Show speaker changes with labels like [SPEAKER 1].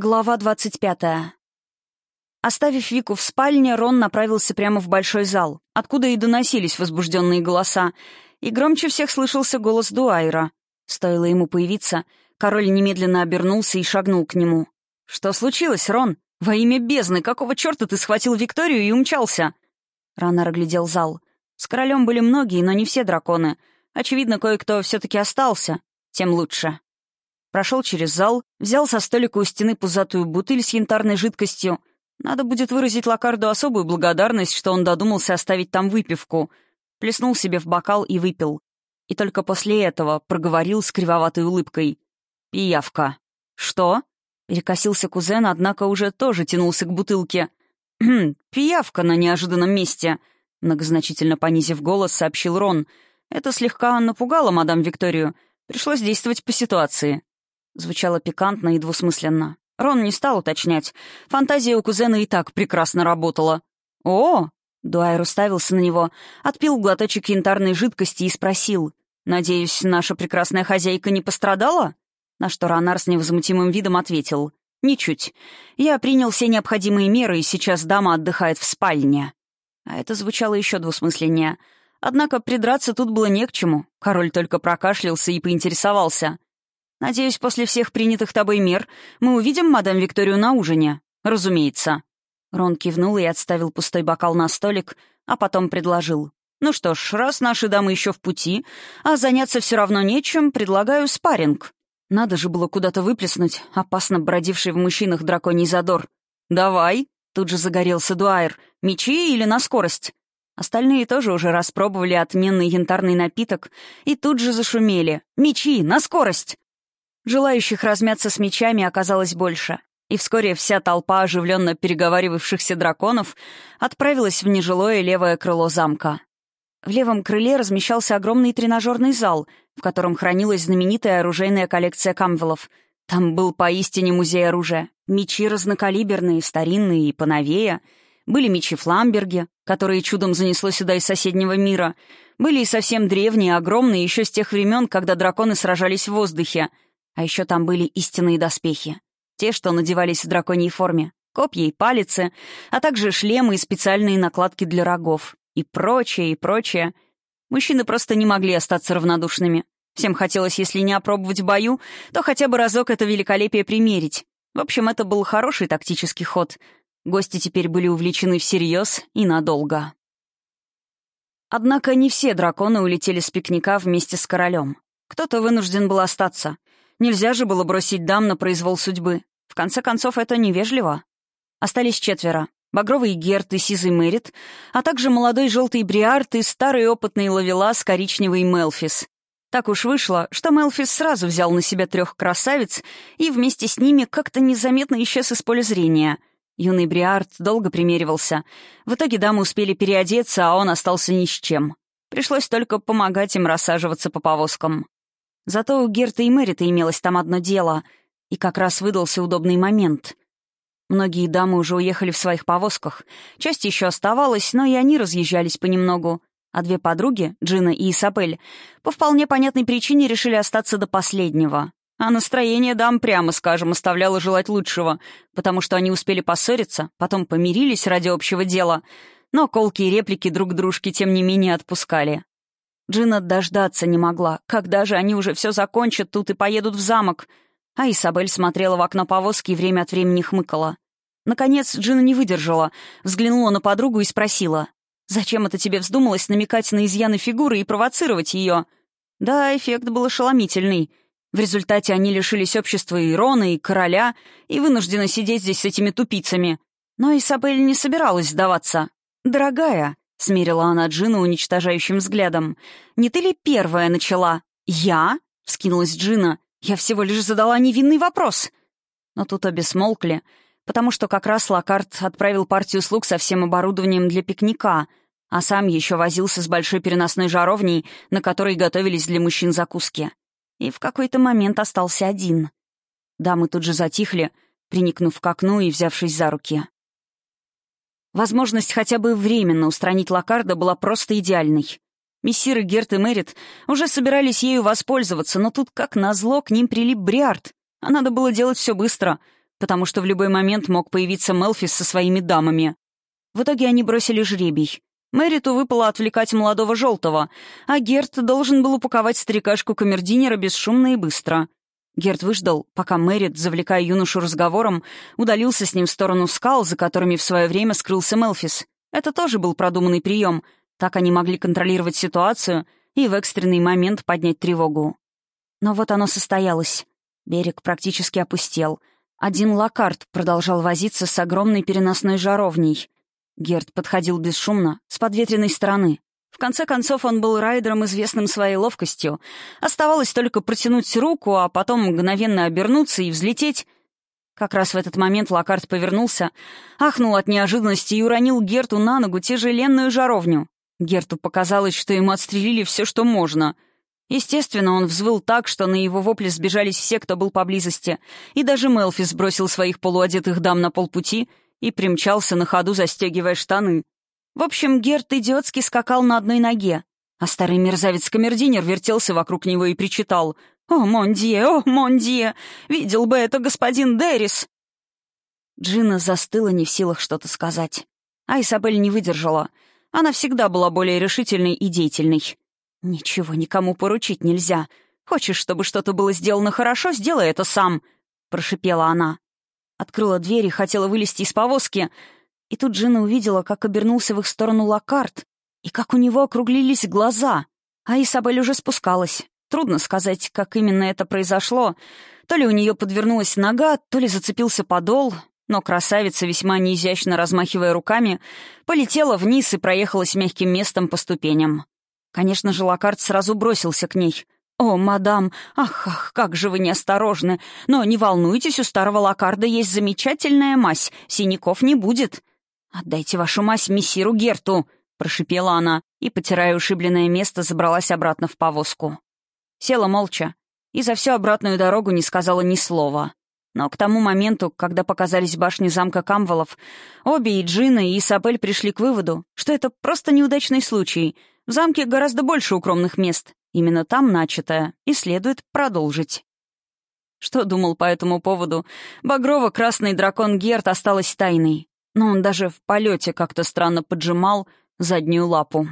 [SPEAKER 1] Глава двадцать пятая. Оставив Вику в спальне, Рон направился прямо в большой зал, откуда и доносились возбужденные голоса, и громче всех слышался голос Дуайра. Стоило ему появиться, король немедленно обернулся и шагнул к нему. «Что случилось, Рон? Во имя бездны, какого черта ты схватил Викторию и умчался?» Раннер оглядел зал. С королем были многие, но не все драконы. Очевидно, кое-кто все-таки остался. Тем лучше прошел через зал, взял со столика у стены пузатую бутыль с янтарной жидкостью. Надо будет выразить Локарду особую благодарность, что он додумался оставить там выпивку. Плеснул себе в бокал и выпил. И только после этого проговорил с кривоватой улыбкой. «Пиявка». «Что?» — перекосился кузен, однако уже тоже тянулся к бутылке. «Хм, пиявка на неожиданном месте», — многозначительно понизив голос, сообщил Рон. «Это слегка напугало мадам Викторию. Пришлось действовать по ситуации». Звучало пикантно и двусмысленно. Рон не стал уточнять. Фантазия у кузена и так прекрасно работала. «О!» — Дуайр уставился на него, отпил глоточек янтарной жидкости и спросил. «Надеюсь, наша прекрасная хозяйка не пострадала?» На что Ронар с невозмутимым видом ответил. «Ничуть. Я принял все необходимые меры, и сейчас дама отдыхает в спальне». А это звучало еще двусмысленнее. Однако придраться тут было не к чему. Король только прокашлялся и поинтересовался. Надеюсь, после всех принятых тобой мер мы увидим мадам Викторию на ужине. Разумеется». Рон кивнул и отставил пустой бокал на столик, а потом предложил. «Ну что ж, раз наши дамы еще в пути, а заняться все равно нечем, предлагаю спарринг». Надо же было куда-то выплеснуть, опасно бродивший в мужчинах драконий задор. «Давай», — тут же загорелся Дуайр, — «мечи или на скорость?» Остальные тоже уже распробовали отменный янтарный напиток и тут же зашумели. «Мечи! На скорость!» Желающих размяться с мечами оказалось больше, и вскоре вся толпа оживленно переговаривавшихся драконов отправилась в нежилое левое крыло замка. В левом крыле размещался огромный тренажерный зал, в котором хранилась знаменитая оружейная коллекция камвелов. Там был поистине музей оружия. Мечи разнокалиберные, старинные и поновее. Были мечи Фламберги, которые чудом занесло сюда из соседнего мира. Были и совсем древние, огромные, еще с тех времен, когда драконы сражались в воздухе — а еще там были истинные доспехи. Те, что надевались в драконьей форме. Копья и палицы, а также шлемы и специальные накладки для рогов. И прочее, и прочее. Мужчины просто не могли остаться равнодушными. Всем хотелось, если не опробовать в бою, то хотя бы разок это великолепие примерить. В общем, это был хороший тактический ход. Гости теперь были увлечены всерьез и надолго. Однако не все драконы улетели с пикника вместе с королем. Кто-то вынужден был остаться. Нельзя же было бросить дам на произвол судьбы. В конце концов, это невежливо. Остались четверо. Багровый Герт и Сизый Мэрит, а также молодой желтый Бриарт и старый опытный Лавелас коричневый Мелфис. Так уж вышло, что Мелфис сразу взял на себя трех красавиц и вместе с ними как-то незаметно исчез из поля зрения. Юный Бриарт долго примеривался. В итоге дамы успели переодеться, а он остался ни с чем. Пришлось только помогать им рассаживаться по повозкам. Зато у Герта и Мэрита имелось там одно дело, и как раз выдался удобный момент. Многие дамы уже уехали в своих повозках, часть еще оставалась, но и они разъезжались понемногу, а две подруги, Джина и Исабель, по вполне понятной причине решили остаться до последнего. А настроение дам, прямо скажем, оставляло желать лучшего, потому что они успели поссориться, потом помирились ради общего дела, но колкие реплики друг дружки тем не менее отпускали. Джина дождаться не могла. Когда же они уже все закончат тут и поедут в замок? А Исабель смотрела в окно повозки и время от времени хмыкала. Наконец Джина не выдержала, взглянула на подругу и спросила. «Зачем это тебе вздумалось намекать на изъяны фигуры и провоцировать ее?» Да, эффект был ошеломительный. В результате они лишились общества и Рона, и короля, и вынуждены сидеть здесь с этими тупицами. Но Исабель не собиралась сдаваться. «Дорогая», — смерила она Джина уничтожающим взглядом. «Не ты ли первая начала?» «Я?» — вскинулась Джина. «Я всего лишь задала невинный вопрос». Но тут обе смолкли, потому что как раз Локарт отправил партию слуг со всем оборудованием для пикника, а сам еще возился с большой переносной жаровней, на которой готовились для мужчин закуски. И в какой-то момент остался один. Дамы тут же затихли, приникнув к окну и взявшись за руки. Возможность хотя бы временно устранить Локарда была просто идеальной. Мессиры Герт и Мэрит уже собирались ею воспользоваться, но тут, как назло, к ним прилип Бриард. А надо было делать все быстро. потому что в любой момент мог появиться Мелфис со своими дамами. В итоге они бросили жребий. Мэриту выпало отвлекать молодого желтого, а Герт должен был упаковать старикашку камердинера бесшумно и быстро. Герт выждал, пока Мэрит, завлекая юношу разговором, удалился с ним в сторону скал, за которыми в свое время скрылся Мелфис. Это тоже был продуманный прием. Так они могли контролировать ситуацию и в экстренный момент поднять тревогу. Но вот оно состоялось. Берег практически опустел. Один лакарт продолжал возиться с огромной переносной жаровней. Герд подходил бесшумно, с подветренной стороны. В конце концов, он был райдером, известным своей ловкостью. Оставалось только протянуть руку, а потом мгновенно обернуться и взлететь. Как раз в этот момент Локарт повернулся, ахнул от неожиданности и уронил Герту на ногу тяжеленную жаровню. Герту показалось, что ему отстрелили все, что можно. Естественно, он взвыл так, что на его вопли сбежались все, кто был поблизости, и даже Мелфи сбросил своих полуодетых дам на полпути — и примчался на ходу, застегивая штаны. В общем, Герт идиотски скакал на одной ноге, а старый мерзавец-камердинер вертелся вокруг него и причитал «О, Мондье, о, Мондье! Видел бы это господин Деррис!» Джина застыла не в силах что-то сказать. А Изабель не выдержала. Она всегда была более решительной и деятельной. «Ничего никому поручить нельзя. Хочешь, чтобы что-то было сделано хорошо, сделай это сам», — прошипела она. Открыла дверь и хотела вылезти из повозки. И тут Джина увидела, как обернулся в их сторону Локарт, и как у него округлились глаза. А Исабель уже спускалась. Трудно сказать, как именно это произошло. То ли у нее подвернулась нога, то ли зацепился подол, но красавица, весьма неизящно размахивая руками, полетела вниз и проехалась мягким местом по ступеням. Конечно же, Локарт сразу бросился к ней — «О, мадам, ах, ах, как же вы неосторожны! Но не волнуйтесь, у старого лакарда есть замечательная мазь, синяков не будет. Отдайте вашу мазь мессиру Герту!» — прошипела она и, потирая ушибленное место, забралась обратно в повозку. Села молча и за всю обратную дорогу не сказала ни слова. Но к тому моменту, когда показались башни замка Камволов, обе и Джина, и Исабель пришли к выводу, что это просто неудачный случай. В замке гораздо больше укромных мест, Именно там начатое, и следует продолжить. Что думал по этому поводу? Багрово-красный дракон Герт осталась тайной, но он даже в полете как-то странно поджимал заднюю лапу.